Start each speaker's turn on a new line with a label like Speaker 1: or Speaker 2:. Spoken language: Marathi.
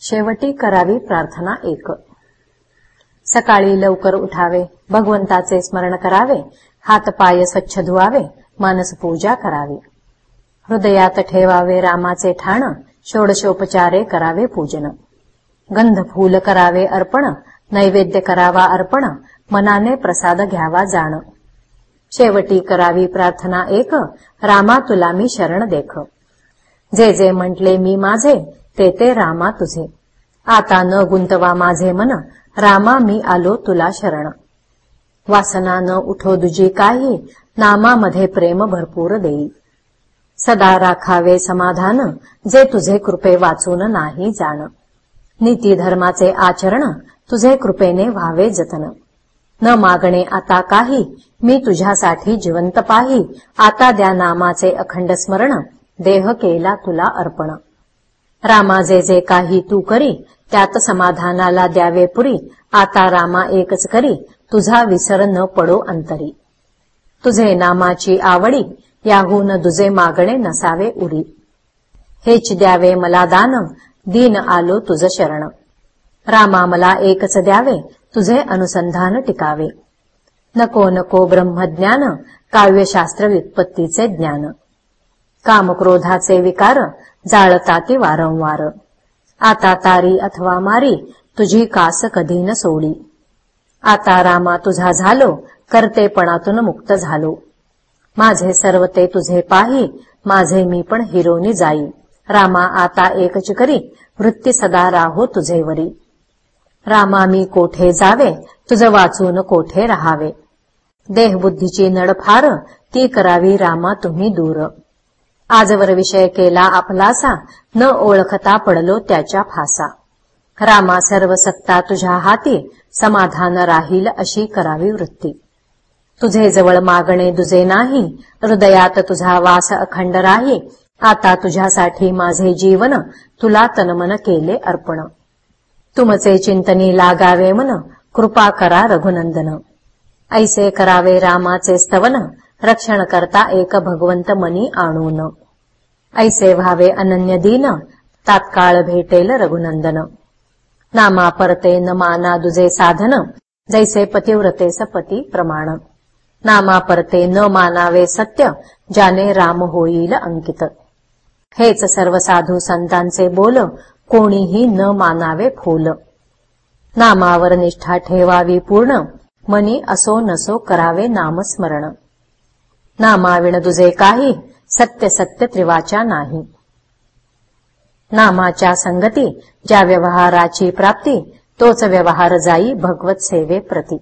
Speaker 1: शेवटी करावी प्रार्थना एक. सकाळी लवकर उठावे भगवंताचे स्मरण करावे हातपाय स्वच्छ धुवावे मानस पूजा करावी. हृदयात ठेवावे रामाचे ठाण षोडशोपचारे करावे पूजन. गंध फूल करावे अर्पण नैवेद्य करावा अर्पण मनाने प्रसाद घ्यावा जाण. शेवटी करावी प्रार्थना एक रामा तुला मी शरण देख. जे जे म्हटले मी माझे ते ते रामा तुझे. आता न गुंतवा माझे मन रामा मी आलो तुला शरण. वासना न उठो दुजी काही नामामध्ये प्रेम भरपूर देई. सदा राखावे समाधान जे तुझे कृपे वाचून नाही जाण. नीती धर्माचे आचरण तुझे कृपेने व्हावे जतन. न मागणे आता काही मी तुझ्यासाठी जिवंत पाही. आता द्या नामाचे अखंड स्मरण देह केला तुला अर्पण. रामा जे जे काही तू करी त्यात समाधानाला द्यावे पुरी. आता रामा एकच करी तुझा विसर न पडो अंतरी. तुझे नामाची आवडी याहून दुजे मागणे नसावे उरी. हेच द्यावे मला दान दीन आलो तुझ शरण. रामा मला एकच द्यावे तुझे अनुसंधान टिकावे. नको नको ब्रह्मज्ञान काव्यशास्त्र व्युत्पत्तीचे ज्ञान. कामक्रोधाचे विकार जाळता ती वारंवार. आता तारी अथवा मारी तुझी कास कधी न सोडी. आता रामा तुझा झालो करतेपणातून मुक्त झालो. माझे सर्व ते तुझे पाही माझे मी पण हिरोनी जाई. रामा आता एकच करी वृत्ती सदा राहो तुझेवरी रामा मी कोठे जावे तुझ वाचून कोठे राहावे. देहबुद्धीची नड फार ती करावी रामा तुम्ही दूर. आजवर विषय केला आपलासा. न ओळखता पडलो त्याच्या फासा. रामा सर्व सत्ता तुझ्या हाती. समाधान राहील अशी करावी वृत्ती. तुझे जवळ मागणे दुजे नाही. हृदयात तुझा वास अखंड राही. आता तुझ्यासाठी माझे जीवन तुला तनमन केले अर्पण. तुमचे चिंतनी लागावे मन. कृपा करा रघुनंदन. ऐसे करावे रामाचे स्तवन. रक्षण करता एक भगवंत मनी आणून ऐसे व्हावे अनन्य दीन तात्काळ भेटेल रघुनंदन नामा परते न माना दुजे साधन जैसे पतिव्रते सपती प्रमाण नामा परते न मानावे सत्य ज्याने राम होईल अंकित हेच सर्व साधू संतांचे बोल कोणीही न मानावे फोल नामावर निष्ठा ठेवावी पूर्ण मनी असो नसो करावे नामस्मरण नामाविण दुजे काही सत्य सत्य त्रिवाचा नाही. नामाच्या संगती ज्या व्यवहाराची प्राप्ती तोच व्यवहार जाई भगवत सेवे प्रती.